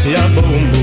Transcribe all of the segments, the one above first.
se a bomba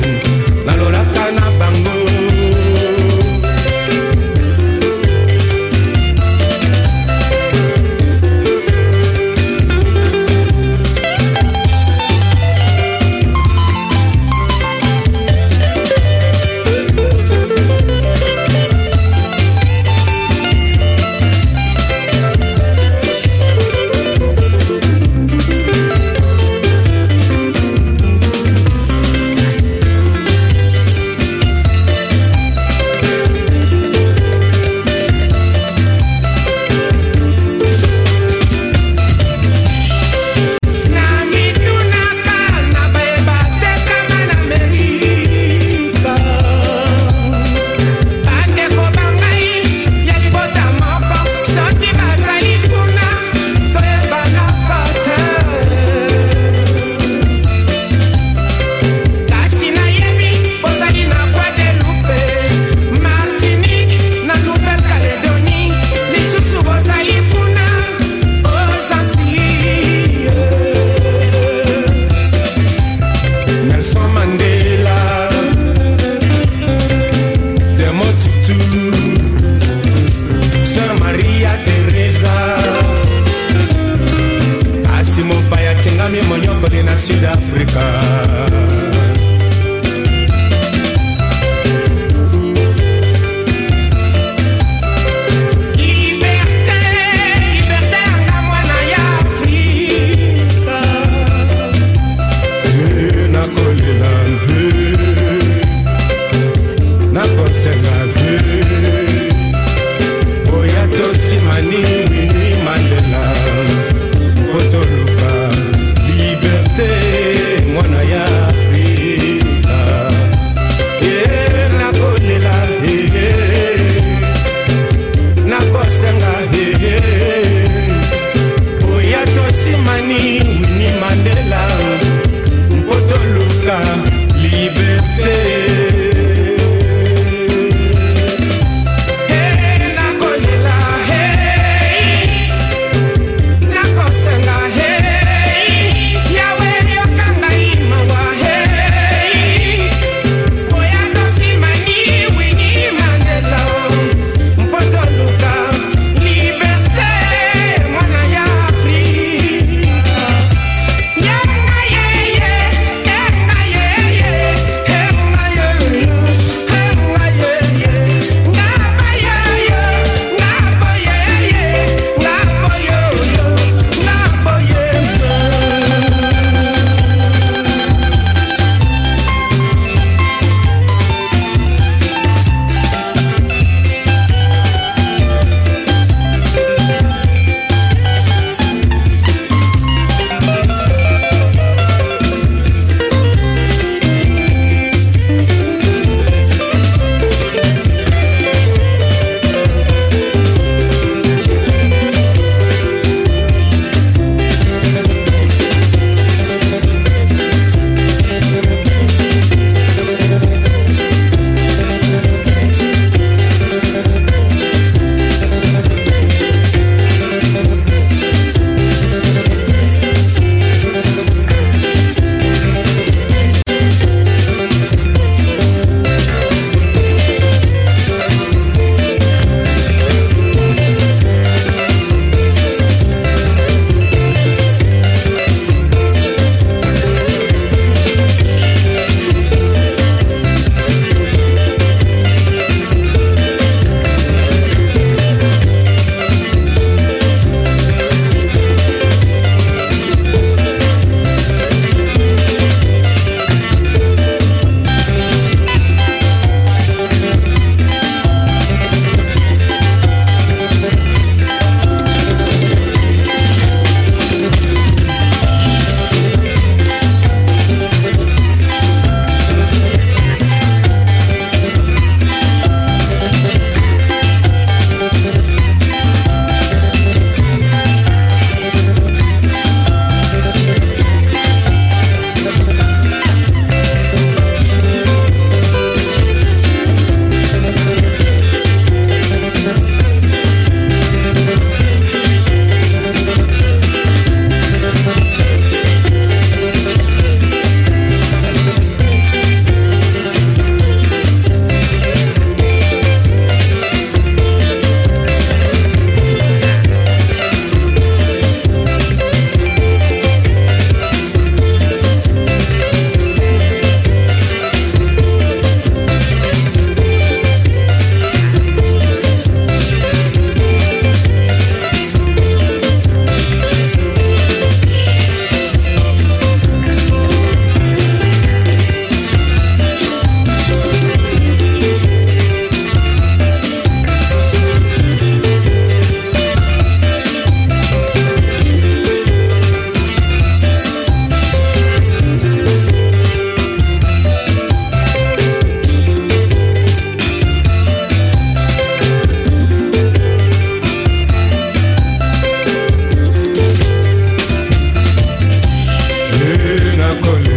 acolher.